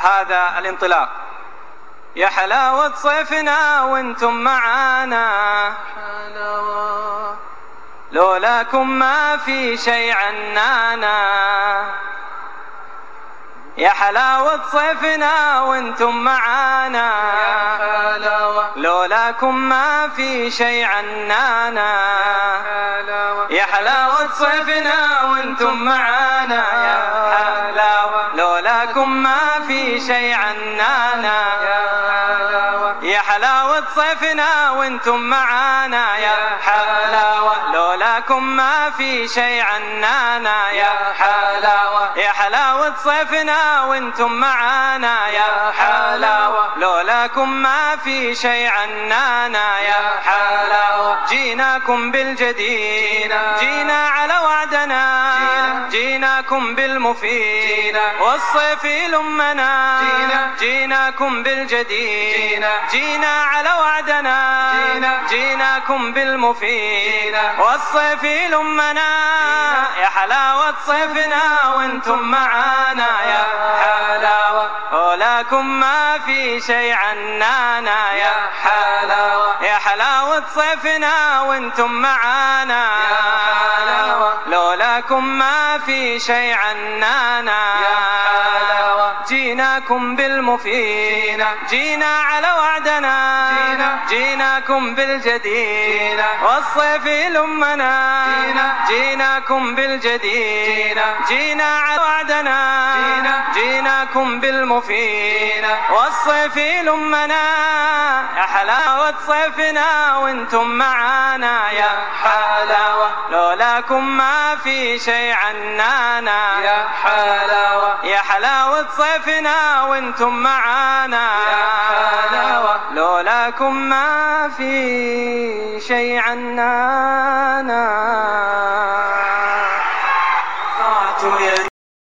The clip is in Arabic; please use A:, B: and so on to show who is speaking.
A: هذا الانطلاق. يا حلاوة صيفنا وأنتم معانا. لولاكم ما في شيء عنانا. يا حلاوة صيفنا وأنتم معانا. لولاكم ما في شيء عنانا. يا حلاوة صيفنا وأنتم معانا. لولاكم ما في شيء عنانا. يا حلاوة صيفنا وأنتم معانا. يا حلاوة لولاكم ما في شيء عنانا. يا حلاوة يا حلاوة صيفنا وأنتم معانا. يا حلاوة لولاكم ما في شيء عنانا. يا حلاوة جيناكم بالجديد. جينا على وعدنا. جيناكم بالمفيد والصيف يلمنا جيناكم بالجديد. جينا. على وعدنا. جيناكم بالمفيد. والصيف يلمنا يا حلاوة صيفنا وأنتم معانا. يا حلاوة. ولكم ما في شيء عنانا. يا حلاوة. يا حلاوة صيفنا وأنتم معانا.
B: حلاوة
A: لولاكم ما في شيء عنانا. جيناكم بالمفيد. جينا. على وعدنا.
B: جينا.
A: جيناكم بالجديد. والصيف يلمنا.
B: جينا.
A: جيناكم بالجديد. جينا. على وعدنا.
B: جينا.
A: جيناكم بالمفيد. والصيف يلمنا. يا حلاوة صيفنا وأنتم معانا. يا حلاوة لولاكم ما في شيء عنانا.
B: يا حلاوة.
A: يا حلاوة صيفنا وأنتم معانا.
B: يا حلاوة.
A: لولاكم ما في شيء عنانا.